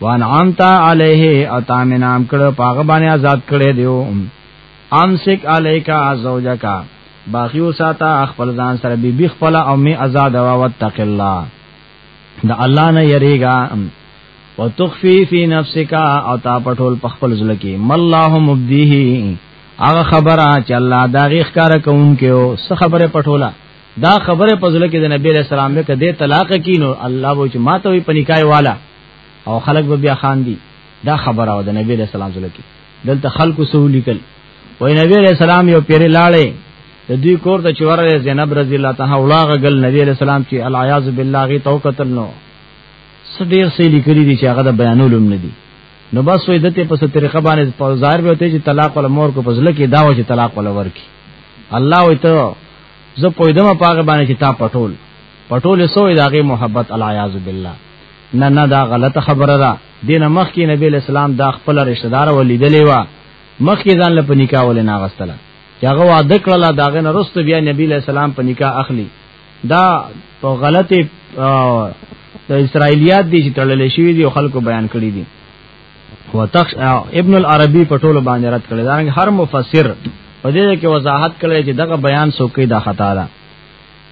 وانعمت علیه او تا مې نام کړو پاغه باندې آزاد کړې دیو امسک علیکا زوجکا باقیو ساته خپل ځان سره بیبي خپل او می آزاد او وتق الله د الله نه یریګا وتخفی فی نفسک او تا پټول پخپل زلکی ملله مبدیه هغه خبره چې الله دا غیخ کار کوونکې او څه خبره پټولا دا خبره په زلکی د نبی رسول الله کې د طلاق کینو الله وو چې ماته وی پنیکای والا او خلق به بیا خان دی دا خبره او د نبی رسول الله زلکی دلته خلق سو لیکل وای نبی علیہ السلام یو پیر لاړې د دوی کور ته چورې زینب رضی الله تعالی ولاغه ګل نبی علیہ السلام چې العیاذ بالله غي تو قتل نو سډیر سې لیکلي دي چې هغه د بیانولم نه دي نو بس وې دته په طریقه باندې په ظاهر به ته چې طلاق ول مور کو فضل کې داو چې طلاق ول ورکی الله وې ته زه پویدم پاګه باندې چې تا پټول پټول سوې داغه محبت العیاذ بالله نه نه دا غلطه خبره ده دینه مخ کې نبی اسلام دا خپل رشتہ دار ولیدلې و مخکې ځان له پنیکا ولې ناغستله چې هغه وعده کړل دا غن رست بیا نبی له سلام پنیکا اخلي دا په غلطه د اسرایلیات دي چې تړلې شوی دي او خلکو بیان کړی دي وتخ ابن العربی په ټولو باندې رد کړی دا هر مفسر په دې کې وضاحت کړی چې دغه بیان سوکې دا خطا ده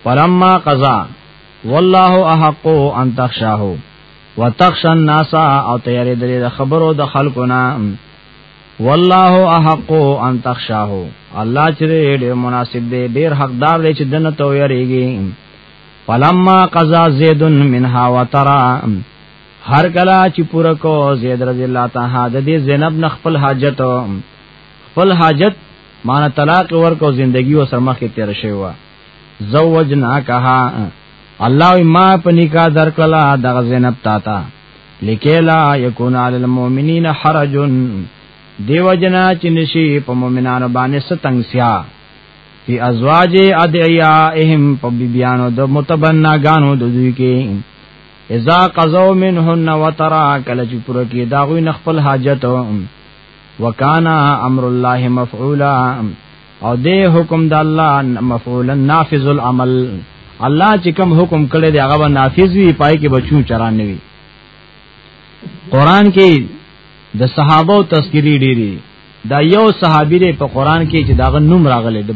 فلما قضا والله احق ان تخشاه وتخشى الناس او تیارې درې د خبرو د خلکو نه والله احق ان تخشاه الله چې ډېر مناسب دی ډېر حقدار دی چې دنه تو یریږي فلما قضا زید منها وترا هر کلا چې پوره کو زید رضی الله تعالی د دې زینب نه خپل حاجت خپل حاجت مان طلاق ورکو زندگی او سرمخ کې تیر شوی و زوجنا کها الله ما په نکاح درکلا د زینب تا تا لکه لا یکون علی المؤمنین حرج دیو جنا چې نشي په مؤمنانو باندې ستنګسیا فی ازواج ادعیائهم په بیبیانو د متبنا غانو د دوی کې اذا قضوا منهن وترا کله چې پر کې دا غوی خپل حاجت وکانا امر الله مفعولا او دې حکم د الله مفعول نافذ العمل الله چې کوم حکم کړی دی هغه نافذ وي پای کې بچو چران نه وي قران کې د صحابه او تذکری ډیری دا یو صحابي دی په قران کې چې داغه نوم راغلی د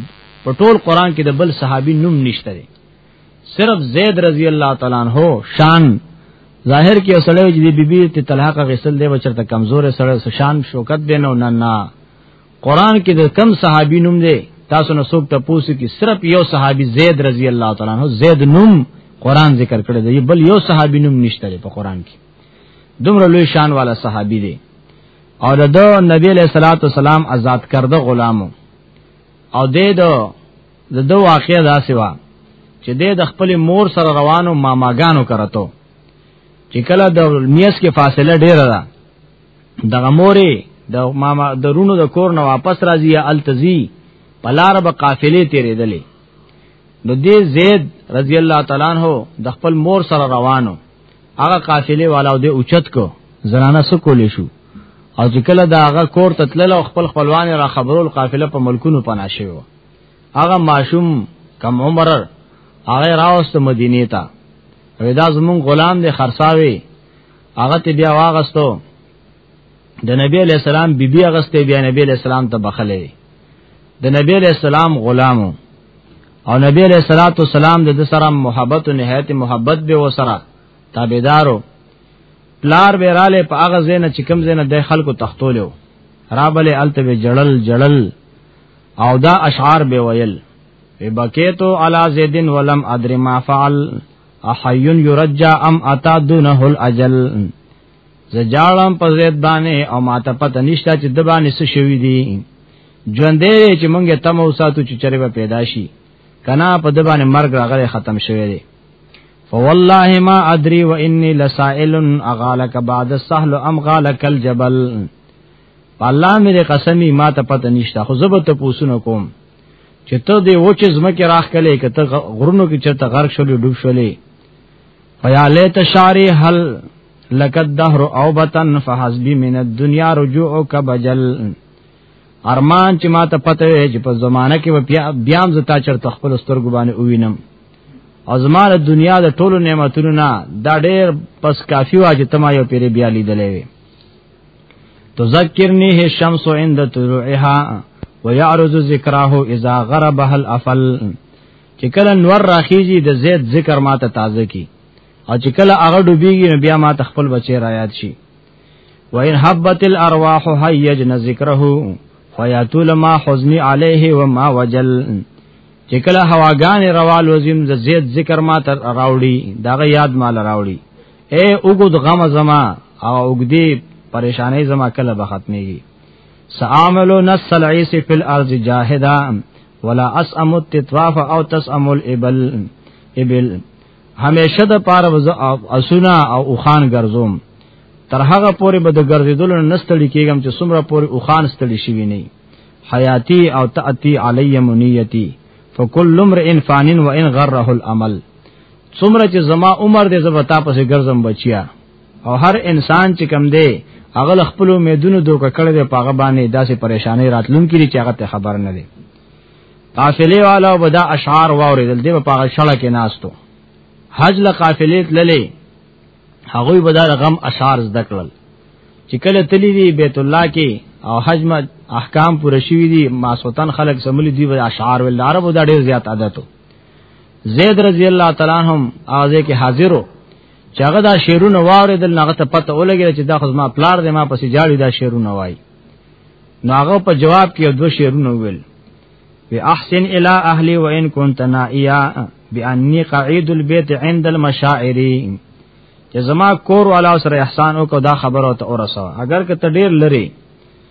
په ټول قران کې د بل صحابي نوم نشته دی صرف زید رضی الله تعالی عنہ شان ظاهر کې اوسړې چې د بیبي ته طلاق غسل دی بچرته کمزور سره شان شوکت دینو نه نه قران کې د کم صحابي نوم دی تاسو نو څوک ته پوسو کې صرف یو صحابي زید رضی الله تعالی عنہ زید نوم قران ذکر کړی دی بل یو صحابي نوم نشته په قران کې دومره لوی شان والا صحابي دی او د نبی علیہ الصلوۃ والسلام آزاد کرده غلامو او د د دو واقعیا دا سوا چې د خپل مور سره روانو ماماګانو کرتو چې کله د میس کې فاصله ډیره ده دغه مورې د ماما درونو د کور نه واپس راځي یا التزی پلار به قافلې تیرې دلې نو دې زید رضی الله تعالی عنہ د خپل مور سره روانو هغه قافلې والا دې اوچت کو زنانه سکولې شو او چې کله دا هغه کور ته تلل او خپل خپلوان را خبرول قافله په ملکونو پنا شوی و هغه ماشوم کم عمر هغه راوست مدینه ته ودا زمون غلام دې خرڅاوي هغه ته بیا واغستو د نبی علیہ السلام بی بی اغسته بیا نبی علیہ السلام ته بخلې د نبی علیہ السلام غلام او نبی علیہ الصلوۃ والسلام د سره محبت او نهایت محبت به وسره تابعدارو پلار به رااله په اغه زینه چې کم زینه د خلکو تختولیو رابل الته به جړل جړل او دا اشعار به ویل بکیتو علی زیدن ولم ادری ما فعل احیون یرجا ام اتا دونه الاجل زجالم په زید باندې او ماته پته نشته چې د باندې څه شوی دی ژوندې چې مونږه تم او ساتو چې چرې به پیدا شي کنا په د باندې مرګ راغره ختم شوی دی فوالله ما ادري واني لسائل اغالك بعد السهل ام غالك الجبل الله مې قسمی ما ته پته نشته خو زبر ته پوسونه کوم چې ته دې وچ زمکه راخ کله کته غرونو کې چرته غرق شولې ډوب شولې فیا لیت شاری هل لقد دهر او بتن فحسبی من الدنیا رجوعک بجل ارمان چې ما ته پته وي چې په زمانہ کې بیا بیام زتا چرته خپل سترګو باندې ووینم او زماره دنیا د ټولو نعمتونو نه دا ډېر پس کافی وا چې تما یو پیری بیا لیدلې وي تذکرنی ہے شمس عند طلوعها ويعرض ذکره اذا غرب هل افل چې کله نور راخیږي د زید ذکر ماته تازه کی او چې کله هغه ډوبېږي نو بیا ماته خپل بچی را یاد شي وان حبت الارواح هيجن ذکره فیاتول ما حزنی علیه و ما وجل چې کله هواګان روال وزیم د زید ذکر ماته راوړي داغه یاد مال راوړي اے اوګد غم زما او اوګدی پریشانې زما کله به ختميږي ساملو نسل عیس فی الارض جاهدا ولا اسم التطواف او تسم الابل ابل همیشه د پاره وز اسونه او اوخان ګرځوم تر هغه پورې به د ګرځیدل نستړي کېږم چې څومره پورې اوخان ستړي شي نه حیاتی او تاتی علی منیتی فکل امرئ فانن وان غره العمل څومره چې زما عمر دې زب تا پسې ګرځم بچیا او هر انسان چې کم دی هغه خپل امیدونو دوک کړی دی پاغه باندې داسې پریشانې راتلون کړي چې هغه ته خبر نه دی قافلې والا وبدا اشعار واوریدل دی په هغه شړه کې ناستو حج له قافلې تللې هغه وبدا غم اشعار زده کړل چې کله تللی دی بیت الله کې او حج احکام پوره شوی دي ماسوتن خلق سملی دی اشعار ول عربو دا ډیر زیات عادتو زید رضی الله تعالی عنہ اوازه کې حاضرو چې هغه دا شعرونه واوریدل هغه ته پته ولګی چې دا خو ما پلار دی ما پسې جاړي دا شعرونه وای نو هغه په جواب کې دوه شعرونه ویل وی احسن الى اهلی وان كنت نائیا بانی قعید البیت عند المشاعر چې زما کور والا سره احسان وکړه دا خبره ته اورسه اگر که ته ډیر لری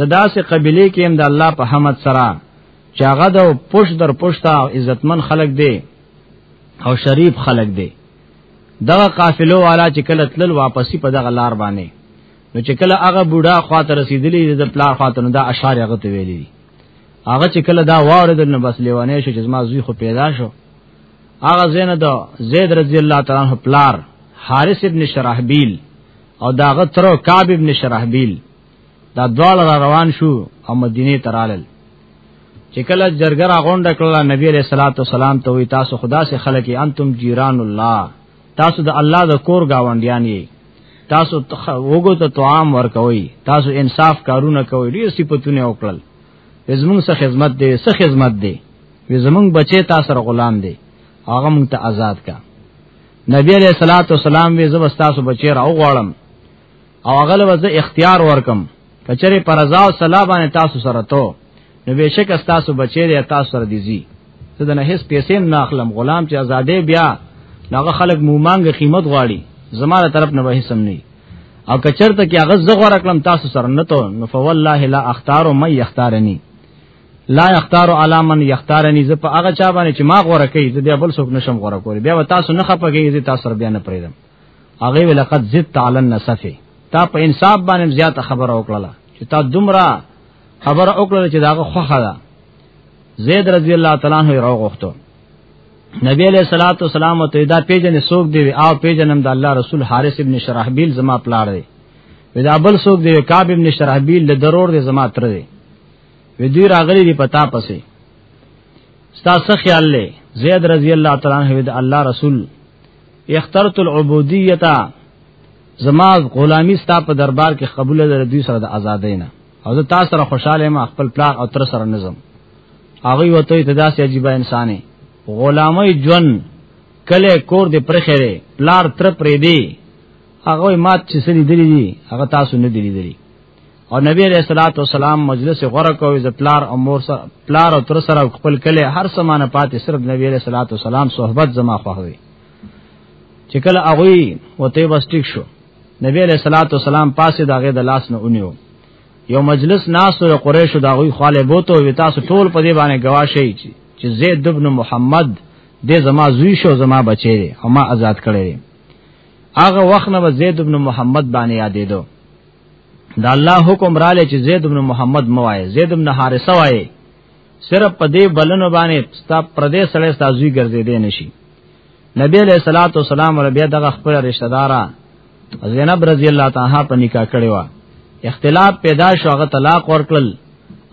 زدا سه قبيله کې هم د الله په حمد سره چې هغه د پوش در پوشتا او عزتمن خلق دی او شریف خلق دی دغه قافلو والا چې کله تلل واپسی په دغه لار باندې نو چې کله هغه بوډا خواته رسیدلی د پلار خواته نو دا اشعار هغه ته ویلي هغه چې کله دا واردل نو بس لیوانه شو چې ما زوی خو پیدا شو هغه زینه دا زید رضی الله تعالی عنہ پلار حارث ابن شرحبیل او داغه تر کعب ابن شرحبیل دا دواړه را روان شو او مدینه ته رالل چې کله جرګه را غونډه کړله نبی علیہ الصلوۃ والسلام ته وی تاسو خدا سے خلق انتم جیران الله تاسو د الله د کور گاونډیان یې تاسو وګو ته طعام ورکوي تاسو انصاف کارونه کوي ډیر صفاتونه وکړل زمونږ سره خدمت دی سره خدمت دی زمونږ بچي تاسو سره غلام دی هغه مونږ ته آزاد کا نبی علیہ الصلوۃ والسلام وی زبستا سو بچی راو غړم او هغه له وځه اختیار ورکم کچره پر رضا او صلاح باندې تاسو سره ته نو بهشک تاسو بچی دی تاسو سره دیزی زه د نه هیڅ پیسې نه اخلم غلام چې آزادې بیا هغه خلک مومانګه قیمت غواړي زماره طرف نه وه سم نه او کچرته کې هغه زغور کړم تاسو سره نه ته نو فوالله لا اختار من یختارنی لا یختار علی من یختارنی زه په هغه چا باندې چې ما غوړه کوي زه بیا بل څوک نشم غوړه کولی بیا تاسو نه خپګی زه تاسو بیا نه پریدم هغه ولقد زدت علی النصف تا په انصاف باندې زیات خبره وکړه چې تا دومره خبره وکړه چې داغه خوخه ده زید رضی الله تعالی عنہ راو غوښتو نبی علیہ الصلوۃ والسلام ته دا پیجن سوق دی او پیجنم د الله رسول حارث ابن شرحبیل زما پلاړ دی ودا بل سوق دی کعب ابن شرحبیل له ضرور دی زما تر دی وی دوی راغلی دی پتا پسې ستا څه خیال لې زید رضی الله تعالی عنہ د الله رسول اخترت العبودیتا زما غلامی ستا په دربار کې قبول در دوی سره د ازادۍ نه او زه تاسو سره خوشاله ما خپل پلار او تر سره نظم هغه وته ته داسې عجیب انساني غلامي جون کله کور دې پرخره پلار تر پرې دی هغه مات چې سړي دلی دي هغه تاسو نه دلی دلی او نبی علیہ الصلوۃ والسلام مجلس غره کوي ز پلار او مور سره پلار او تر سره خپل کله هر سمانه پاتې صرف نبی علیہ الصلوۃ والسلام صحبت زما خوښوي چې کله هغه وته بس ټیک شو نبی علیہ الصلوۃ والسلام پاسه داغه د لاس نه اونیو یو مجلس ناس او قریش دا غوی خاله بوته وی تاسو ټول په دې باندې گواشه چی چې زید ابن محمد دې زما زوی شو زما بچی دی او ما آزاد کړی هغه وخت نه زید ابن محمد باندې یادې دو دا الله حکم را لې چې زید بن محمد موای زید بن حارثه وای صرف په دې بلنو باندې ستا پردې سړی سازوی ګرځې دې نشي نبی علیہ الصلوۃ والسلام ور بیا دغه خپل رشتہ دارا زینب رضی الله تعالی په نکاح کړي وا اختلاف پیدا شو هغه طلاق ورکړل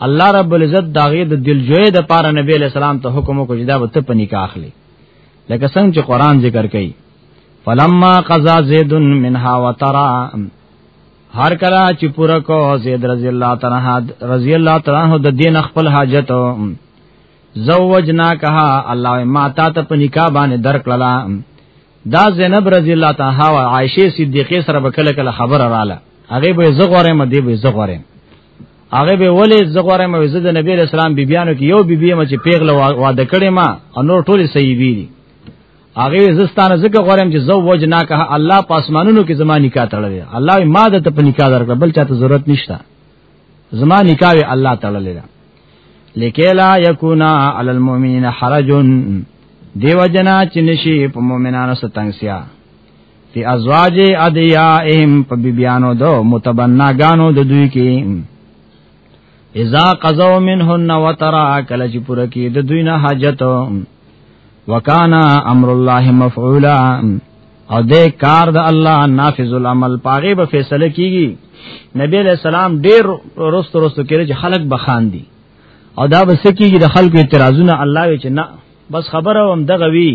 الله رب العزت داغه د دلجوی د پاره نبی علیہ السلام ته حکم کو جدا وته په نکاح اخلي لکه څنګه چې قران ذکر کوي فلما قضا زید منها وترا هر کله چې پوره کو زید رضی الله تعالی رضی الله تعالی عنہ د دین خپل حاجت زوجنا کها الله ما تا ته په نکاح باندې درکړلا دا زینب رضی الله تعالی او عائشه صدیقه سره بکله کله خبر رااله هغه به زغوره م دی به زغوره هغه به ولې زغوره م زید نبی اسلام بیبیانو کې یو بیبی م چې پیغله واده کړي ما انور ټول صحیح دي هغه زستانه زکه غوړم چې زو وجنا که الله پاسمانونو کې زما نکاح تړلې الله ما د ته په نکاح درکړ بل چاته ضرورت نشته زما نکاح الله تړلې ده لکلا یکونا علی المؤمنین حرج دیو جنا چې نشي په مؤمنانو ستنګسیا فی ازواج ادیائهم په بیبیانو دو متبنا گانو د دوی کې اذا قضوا منهن وترا کله چې پوره کې د دوی نه حاجت وکانا امر الله مفعولا او دې کار د الله نافذ العمل پاغه به فیصله کیږي نبی علیہ السلام ډیر رست رست کړي چې خلق بخان دي او دا به سکیږي د خلکو اعتراضونه الله وی چې نه بس خبره وم دغه وی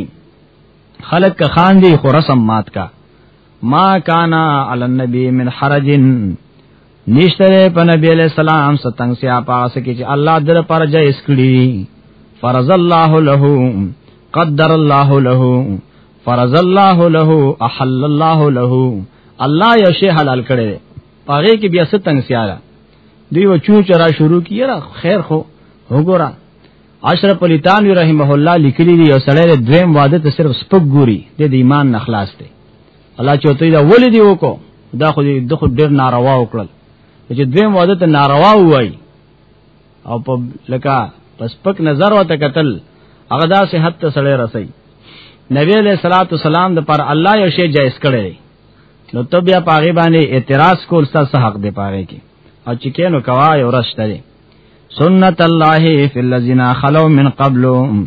خلق که خان دي خو رسم مات کا ما کانا علی النبی من حرجن نشتره په نبی علیہ السلام ستنګ سیا پاس کې چې الله در پر جایز کړی فرض الله له قدر الله له فرض الله له احل الله له الله یو شی حلال کړی پاره کې بیا ستنګ سیا را دی و چون چرا شروع کیرا خیر خو وګورا اشرف علی تانوی رحمه الله لیکلی دی یو سړی دویم واده ته صرف سپک ګوري د ایمان نخلاص دی الله چوتې دا ولې دی وکړو دا خو دې دغه ډېر ناروا وکړل چې دوی موده ته ناروا وای او په لکه پس پک نظر وته قتل هغه دا صحت ته سړی رسي نبی علیہ الصلوۃ والسلام د پر الله یو شی جائز کړی نو ته بیا پاغه باندې اعتراض کول ستاسو حق دی پاره کې او چې کینو کوا یو رښتې سنت الله فی الذین خلو من قبلهم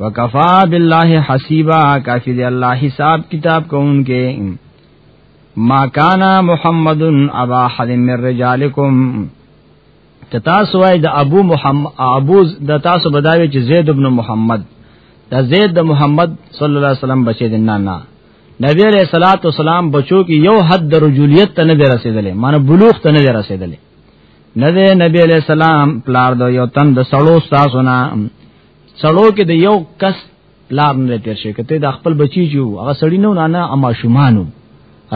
وکفا بالله حسیبا کافی دی الله حساب کتاب کوونکې ما کان محمد ابا حد من رجالکم ته تاسو وای د ابو محمد ابو د تاسو بداوی چې زید ابن محمد د زید د محمد صلی الله علیه وسلم بچی دین نه نه نبی علیہ الصلات والسلام بچو کې یو حد د رجولیت ته نه رسیدلې معنی بلوغ ته نه رسیدلې نه نبی علیہ السلام پلار د یو تن د سړو تاسو نه سړو کې د یو کس لار نه تیر شي کته د خپل بچی جو هغه سړی نه نه نه اما شومانو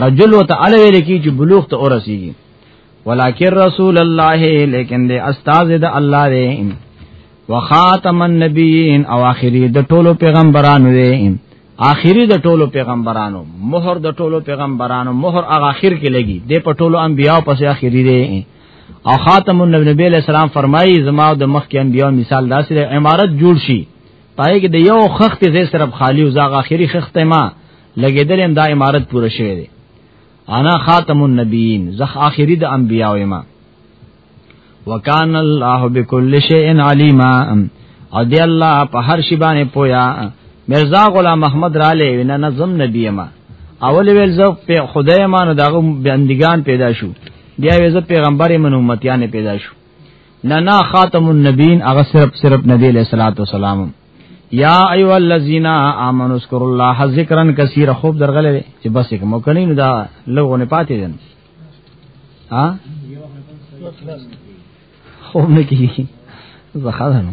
رجل وتعالى ویل کی چې بلوغ ته اورسیږي ولکن رسول الله لیکن د استاد د الله دی وخاتم النبیین او اخری د ټولو پیغمبرانو دی اخری د ټولو پیغمبرانو مہر د ټولو پیغمبرانو مہر هغه اخر کې لګي د په ټولو انبیاء پسې اخری دی او خاتم النبی علیہ السلام فرمایي زما د مخ کې انبیا مثال داسې د عمارت جوړ شي پای کې د یو خخت زې صرف خالی او زاغ اخیری خخت ما لګیدلم دا عمارت پوره شوی دی انا خاتم النبیین زخ اخیری د انبیا او ما وکان الله بكل شیء علیما او دی الله په هر شی باندې پویا مرزا غلام محمد را لې وینا نظم نبی ما اول ویل زه په خدای ما نه دغه بندگان پیدا شو بیا وې زه پیغمبر من امتیان پیدا شو نه نه خاتم النبین هغه صرف صرف نبی علیہ الصلوۃ والسلام یا ایو الذین آمنوا اذکروا الله ذکرا کثیر خوب درغله چې بس یک مکنی نو دا لغونه پاتې دي ها خوب نه کیږي زخه ده نو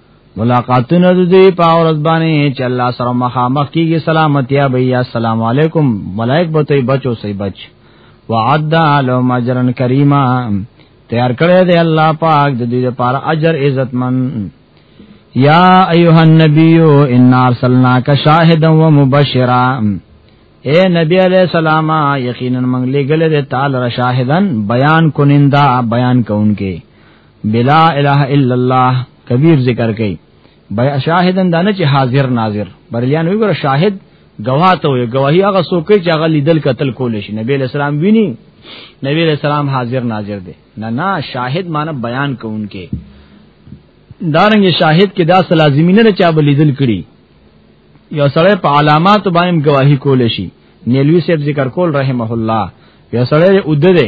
ملاقاتونه د دې په اورز باندې چې الله سره مخامخ کیږي سلامتی یا بیا السلام علیکم ملائک به ته بچو سي بچ وعد علم اجرن کریما تیار کړی دی الله پاک د دې لپاره اجر عزتمن یا ایها النبی ان ارسلناک شاهدا ومبشرا اے نبی علیہ السلام یقینا منګلې ګل دې تعالی را شاهدن بیان کونیندا بیان کونکي بلا اله الا الله کبیر ذکر کوي بیا شاهدن دانه چې حاضر ناظر بریلیان وی ګره شاهد گواه ته وي گواهی هغه څوک چې هغه لیدل قتل کول شي نبی علیہ السلام ویني نبی علیہ السلام حاضر ناظر دی نه نه شاهد معنی بیان کوونکې دارنګ شاهد کې دا لازمی نه چا بلیدل کړي یو سره په علامات باندې گواہی کول شي نیلوی صاحب ذکر کول رحمه الله یو سره ودره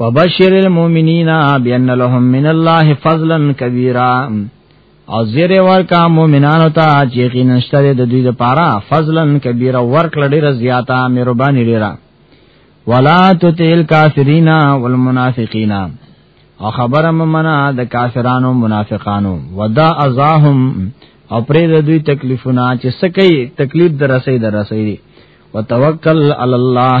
وبشر المؤمنین بان لهم من الله فضلا کبیرا او زیر ورکا مومنانو ته چې یقینا شته د دوی لپاره فضلا کبیره ورکړه ډیره زیاته مهرباني ډیره ولا تتل کافرین والمنافقین او خبره ممنه د کافرانو منافقانو ودا ازاهم او پرې د دوی تکلیفونه چې سکه تکلیف درسې درسې وتوکل علی الله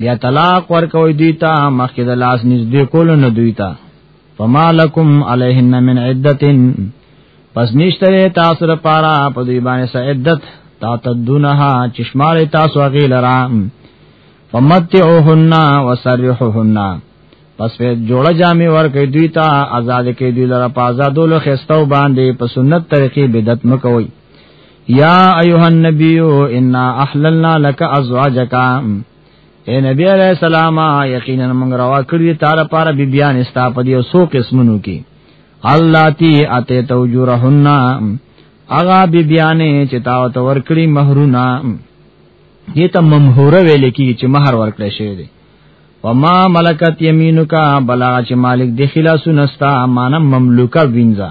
بیا طلاق ورکوي دوی ته مخکې د لاس نږدې کول نه دوی ته فمالکم علیهن من عدت پس نشته تاسو لپاره په دوی باندې سعدت تا تدونها چشمار تاسو غیلرا فمتعوهن وسرحوهن پس په جوړه جامې ورکې دوی ته آزاد کې دوی لپاره آزادولو خستو باندې په سنت طریقې بدعت مکوئ یا ایها النبی انا احللنا لك ازواجک اے نبی علیہ السلام یقینا موږ روا کړی تار پار بی بیان استا په دیو سو قسمونو کې الله تی اته توجرهن اغا بی بیان چې تا تو ور کړی مہرونا دې ته ممهوره ویل کی چې مہر ور کړی شه دی وما ملکت یمینک بلا چې مالک دی خلاصو نستا مانم مملوکا وینځه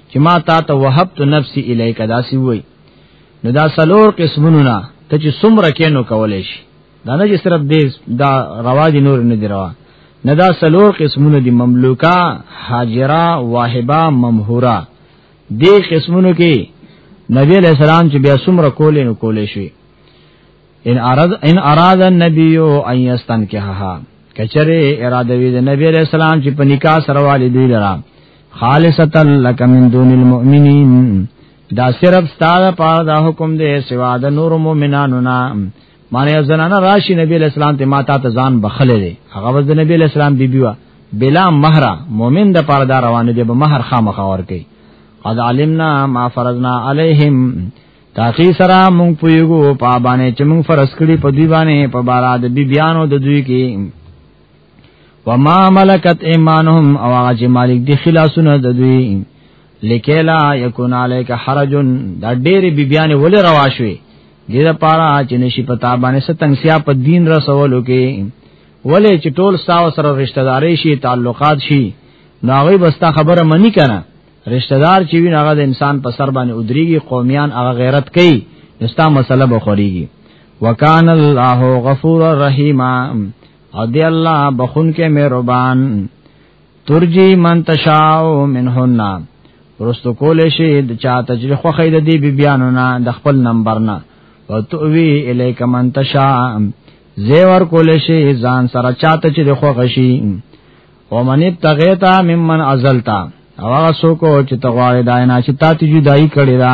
چې ما تا ته وهبت نفسي الیک داسي وای نو دا سلور قسمونو نه ته چې څومره کینو کولې شي دا نه چې صرف دې دا رواج نور نه دی روا نه دا سلور قسمونو دي مملوکا حاجرا واهبا ممهورا دې قسمونو کې نبی علیہ السلام چې بیا څومره کولې نو کولې شي ان اراد ان اراد النبي ان يستنكحها کچره اراده وی د نبی علیہ السلام چې په نکاح سره والي دی لرام خالصتا لک من دون المؤمنین دا صرف ستاره پاره دا حکم دی سوا د نور مؤمنانو نه معنی زنانه راشي نبی اسلام ته ماتا ته ځان بخله دی هغه د نبی اسلام بیبي وا بلا مہرا مؤمن د پاره دا روان دی به مہر خامخ اور کوي قد علمنا ما فرضنا علیہم تاخی سرا مونږ پویګو پابانه چې مونږ فرض کړی په دی باندې په بارا د بیبیانو د دوی کې وما ملکت ایمانهم او هغه چې مالک دي خلاصونه د دوی لکیلا یکون علیک حرج دا ډېر بیبیانه ول رواشوي دې دا پارا چې نشي پتا باندې ستنګسیا په دین رسولو کې ولې چې ټول ساو سره رشتہ داري شي تعلقات شي ناغي بستا خبره منی کنه رشتہ دار چې وین هغه د انسان په سر باندې ودریږي قومیان هغه غیرت کوي نستا مسله بخوریږي وکان الله غفور رحیمه او دی الله بخون کې مهربان ترجی من تشاو منهن ورستو کول شي د چا تجری خو خید دی بی بیانو نه د خپل نمبر نه او توی الیک من تشا زیور کول شي ځان سره چاته چې خو غشي او من تغیتا ممن ازلتا او هغه څوک چې تغواړي داینا چې تا ته جدای کړی دا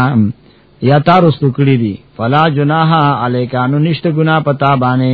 یا تارستو کړی دی فلا جناح علیکانو نشته ګنا پتا باندې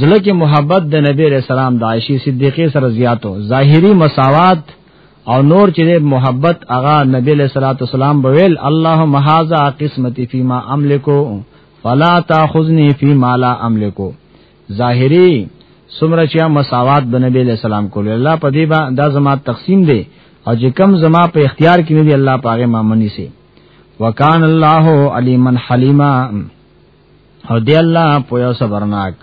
زړه کې محبت د نبی علیہ السلام د عائشې صدیقې سره زیاتو ظاهری مساوات او نور چې محبت هغه نبی علیہ الصلوۃ والسلام بویل اللهم هاذا قسمتی فيما املکو فلا تاخذنی فيما لا املکو ظاهری سمره چې مساوات د نبی علیہ السلام کول الله په دې با دا زما تقسیم دی او چې کم زما په اختیار کې نه دی الله پاغه ما منی سي وکان الله علیمن حلیمه او دی الله پویا صبرناک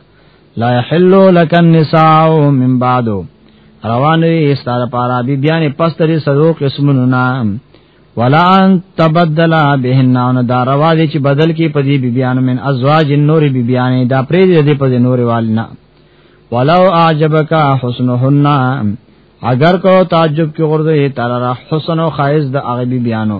لا يحل لك النساء من بعد روان وي استاره پارا بي بیان پستري سلو قسمونو نام ولا ان تبدل بهن ان دا روا دي چې بدل کې پدی بي بیان من ازواج النور بي بیان دا پرې دې پدی نور والنا ولو اعجبك حسنهن اگر کو تعجب کې ورته تعالی حسن او خایز د هغه بي بیانو